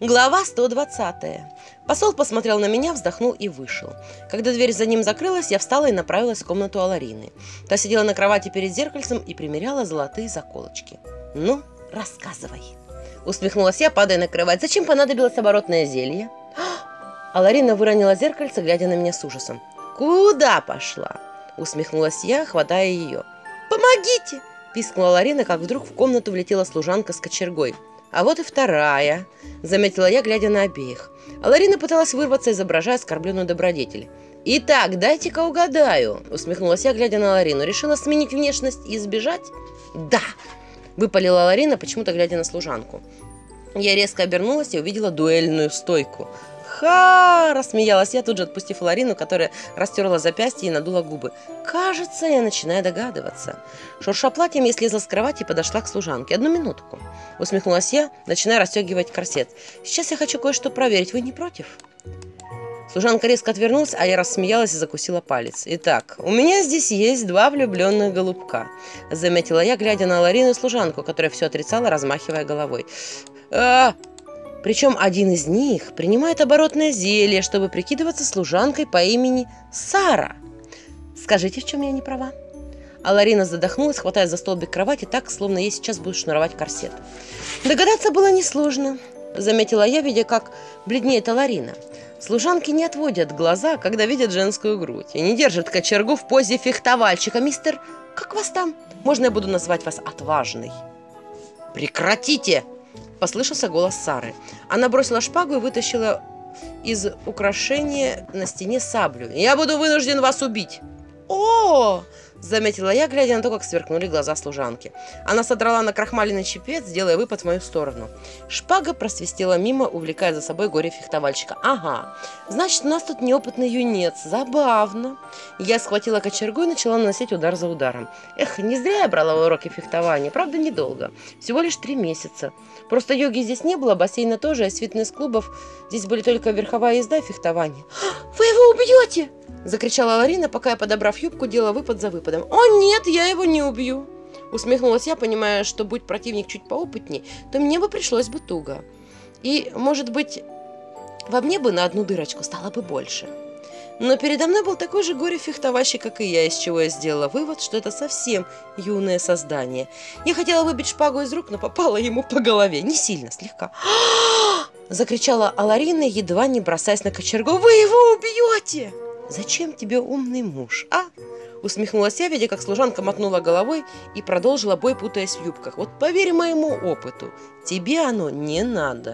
Глава 120. Посол посмотрел на меня, вздохнул и вышел. Когда дверь за ним закрылась, я встала и направилась в комнату Аларины. Та сидела на кровати перед зеркальцем и примеряла золотые заколочки. «Ну, рассказывай!» Усмехнулась я, падая на кровать. «Зачем понадобилось оборотное зелье?» Аларина выронила зеркальце, глядя на меня с ужасом. «Куда пошла?» Усмехнулась я, хватая ее. «Помогите!» Пискнула Ларина, как вдруг в комнату влетела служанка с кочергой. А вот и вторая, заметила я, глядя на обеих. А Ларина пыталась вырваться, изображая оскорбленную добродетель. «Итак, дайте-ка угадаю», — усмехнулась я, глядя на Ларину. «Решила сменить внешность и сбежать?» «Да!» — выпалила Ларина, почему-то глядя на служанку. Я резко обернулась и увидела дуэльную стойку. «Ха!» – рассмеялась я, тут же отпустив Ларину, которая растерла запястье и надула губы. «Кажется, я начинаю догадываться». Шурша платьем, я слезла с кровати и подошла к служанке. «Одну минутку», – усмехнулась я, начиная расстегивать корсет. «Сейчас я хочу кое-что проверить. Вы не против?» Служанка резко отвернулась, а я рассмеялась и закусила палец. «Итак, у меня здесь есть два влюбленных голубка», — заметила я, глядя на Ларину и служанку, которая все отрицала, размахивая головой. «А, причем один из них принимает оборотное зелье, чтобы прикидываться служанкой по имени Сара. Скажите, в чем я не права? А Ларина задохнулась, хватая за столбик кровати так, словно ей сейчас будут шнуровать корсет. Догадаться было несложно, заметила я, видя, как бледнеет Ларина. Служанки не отводят глаза, когда видят женскую грудь, и не держат кочергу в позе фехтовальщика. Мистер, как вас там? Можно я буду назвать вас отважной? Прекратите! Послышался голос Сары. Она бросила шпагу и вытащила из украшения на стене саблю. «Я буду вынужден вас убить!» «О!» Заметила я, глядя на то, как сверкнули глаза служанки. Она содрала на крахмаленный чепец, делая выпад в мою сторону. Шпага просвистела мимо, увлекая за собой горе-фехтовальщика. «Ага, значит, у нас тут неопытный юнец. Забавно». Я схватила кочергу и начала наносить удар за ударом. Эх, не зря я брала уроки фехтования. Правда, недолго. Всего лишь три месяца. Просто йоги здесь не было, бассейна тоже, а из фитнес-клубов здесь были только верховая езда и фехтование. «Вы его убьете!» Закричала Ларина, пока я, подобрав юбку, делала выпад за выпадом. «О нет, я его не убью!» Усмехнулась я, понимая, что будь противник чуть поопытней, то мне бы пришлось бы туго. И, может быть, во мне бы на одну дырочку стало бы больше. Но передо мной был такой же горе-фехтовальщик, как и я, из чего я сделала вывод, что это совсем юное создание. Я хотела выбить шпагу из рук, но попала ему по голове. Не сильно, слегка. Закричала Аларина, едва не бросаясь на кочергу. «Вы его убьете!» «Зачем тебе умный муж, а?» Усмехнулась я, видя, как служанка мотнула головой и продолжила бой, путаясь в юбках. «Вот поверь моему опыту, тебе оно не надо».